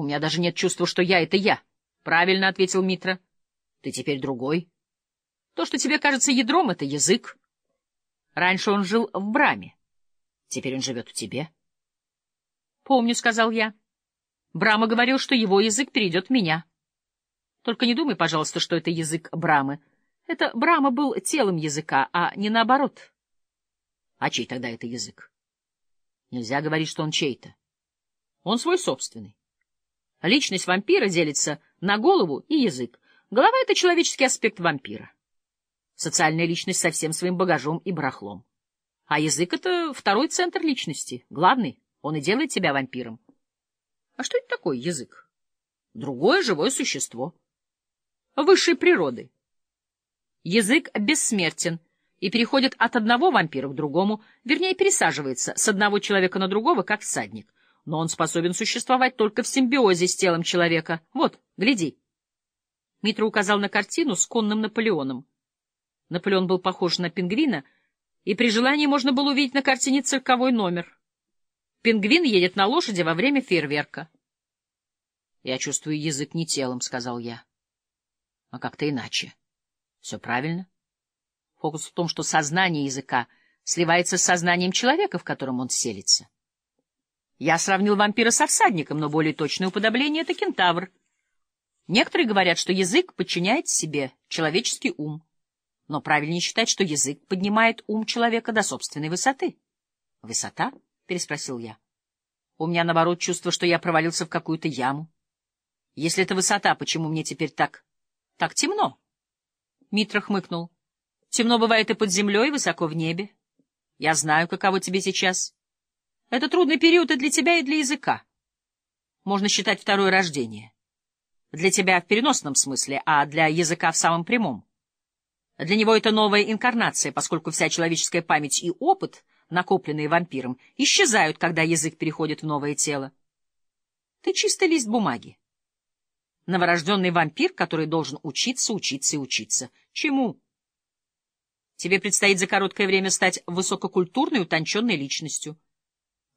У меня даже нет чувства, что я — это я. — Правильно, — ответил Митра. — Ты теперь другой. То, что тебе кажется ядром, — это язык. Раньше он жил в Браме. Теперь он живет в тебе. — Помню, — сказал я. Брама говорил, что его язык перейдет в меня. Только не думай, пожалуйста, что это язык Брамы. Это Брама был телом языка, а не наоборот. А чей тогда это язык? Нельзя говорить, что он чей-то. Он свой собственный. Личность вампира делится на голову и язык. Голова — это человеческий аспект вампира. Социальная личность со всем своим багажом и барахлом. А язык — это второй центр личности, главный. Он и делает тебя вампиром. А что это такое язык? Другое живое существо. Высшей природы. Язык бессмертен и переходит от одного вампира к другому, вернее, пересаживается с одного человека на другого, как всадник но он способен существовать только в симбиозе с телом человека. Вот, гляди. Митра указал на картину с конным Наполеоном. Наполеон был похож на пингвина, и при желании можно было увидеть на картине цирковой номер. Пингвин едет на лошади во время фейерверка. — Я чувствую язык не телом, — сказал я. — А как-то иначе. Все правильно. Фокус в том, что сознание языка сливается с сознанием человека, в котором он селится. Я сравнил вампира со всадником, но более точное уподобление — это кентавр. Некоторые говорят, что язык подчиняет себе человеческий ум. Но правильнее считать, что язык поднимает ум человека до собственной высоты. — Высота? — переспросил я. — У меня, наоборот, чувство, что я провалился в какую-то яму. Если это высота, почему мне теперь так... так темно? Митра хмыкнул. — Темно бывает и под землей, и высоко в небе. Я знаю, каково тебе сейчас. Это трудный период и для тебя, и для языка. Можно считать второе рождение. Для тебя в переносном смысле, а для языка в самом прямом. Для него это новая инкарнация, поскольку вся человеческая память и опыт, накопленные вампиром, исчезают, когда язык переходит в новое тело. Ты чистый лист бумаги. Новорожденный вампир, который должен учиться, учиться и учиться. Чему? Тебе предстоит за короткое время стать высококультурной, утонченной личностью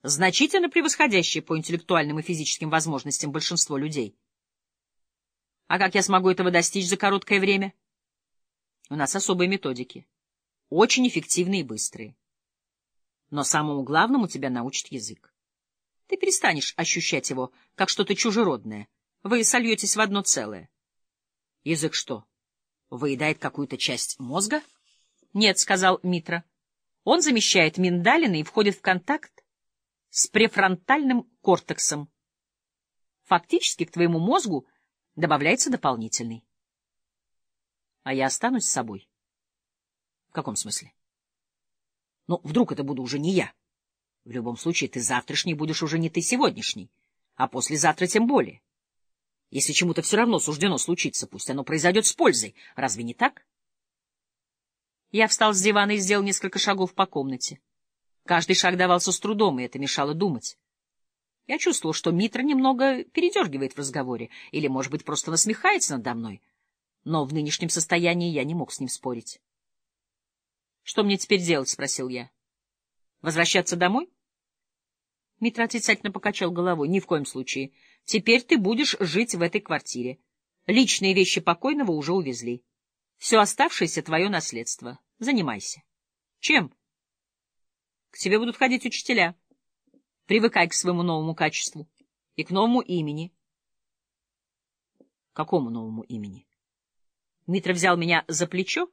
значительно превосходящие по интеллектуальным и физическим возможностям большинство людей. А как я смогу этого достичь за короткое время? У нас особые методики. Очень эффективные и быстрые. Но самому главному тебя научит язык. Ты перестанешь ощущать его, как что-то чужеродное. Вы сольетесь в одно целое. Язык что, выедает какую-то часть мозга? Нет, — сказал Митра. Он замещает миндалины и входит в контакт с префронтальным кортексом. Фактически к твоему мозгу добавляется дополнительный. А я останусь с собой. В каком смысле? Ну, вдруг это буду уже не я. В любом случае, ты завтрашний будешь уже не ты сегодняшний, а послезавтра тем более. Если чему-то все равно суждено случиться, пусть оно произойдет с пользой. Разве не так? Я встал с дивана и сделал несколько шагов по комнате. Каждый шаг давался с трудом, и это мешало думать. Я чувствовал, что Митра немного передергивает в разговоре, или, может быть, просто насмехается надо мной. Но в нынешнем состоянии я не мог с ним спорить. — Что мне теперь делать? — спросил я. — Возвращаться домой? Митра отрицательно покачал головой. — Ни в коем случае. Теперь ты будешь жить в этой квартире. Личные вещи покойного уже увезли. Все оставшееся — твое наследство. Занимайся. — Чем? — к тебе будут ходить учителя. Привыкай к своему новому качеству и к новому имени. Какому новому имени? Митра взял меня за плечо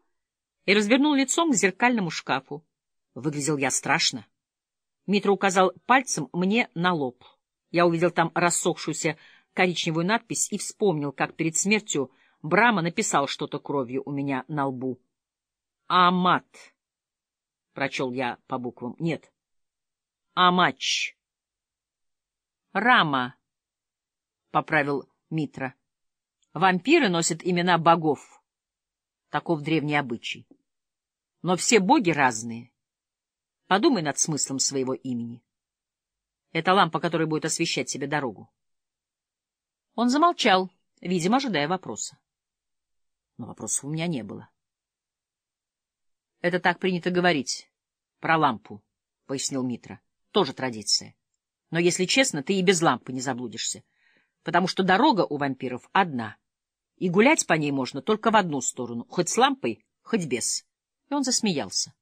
и развернул лицом к зеркальному шкафу. Выглядел я страшно. Митра указал пальцем мне на лоб. Я увидел там рассохшуюся коричневую надпись и вспомнил, как перед смертью Брама написал что-то кровью у меня на лбу. «Амат». — прочел я по буквам. — Нет. — Амач. — Рама, — поправил Митра. — Вампиры носят имена богов. Таков древний обычай. Но все боги разные. Подумай над смыслом своего имени. Это лампа, которая будет освещать тебе дорогу. Он замолчал, видимо, ожидая вопроса. Но вопросов у меня не было. — это так принято говорить. Про лампу, — пояснил Митра. Тоже традиция. Но, если честно, ты и без лампы не заблудишься. потому что дорога у вампиров одна, и гулять по ней можно только в одну сторону, хоть с лампой, хоть без. И он засмеялся.